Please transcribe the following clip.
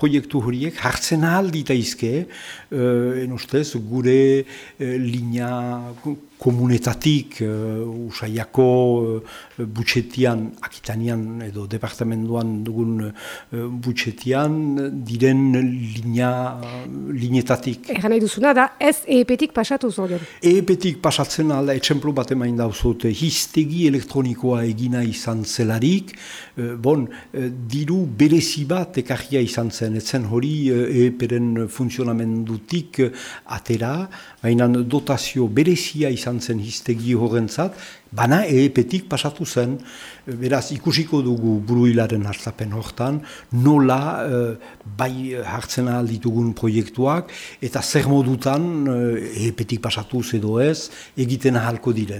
proiektu horiek hartzen ahal ditaizke, uh, en ustez, gure uh, linea komunetatik, uh, usaiako uh, butxetian, akitanian edo departamentuan dugun uh, butxetian, diren linea, linetatik. Egan nahi duzuna da, ez EEP-tik pasatu zorion? EEP-tik pasatzen alda, etxemplu bat emain dauzote, histegi elektronikoa egina izan zelarik, uh, bon, diru berezi bat ekarria izan zen, etzen hori uh, EEP-ren funtzionamendutik atera, baina dotazio berezia izan izan zen hiztegi horrentzat, bana eepetik pasatu zen, beraz ikusiko dugu buruilaren hartzapen hortan, nola e, bai hartzen ditugun proiektuak, eta zer modutan e, eepetik pasatu edo ez, egiten ahalko diren.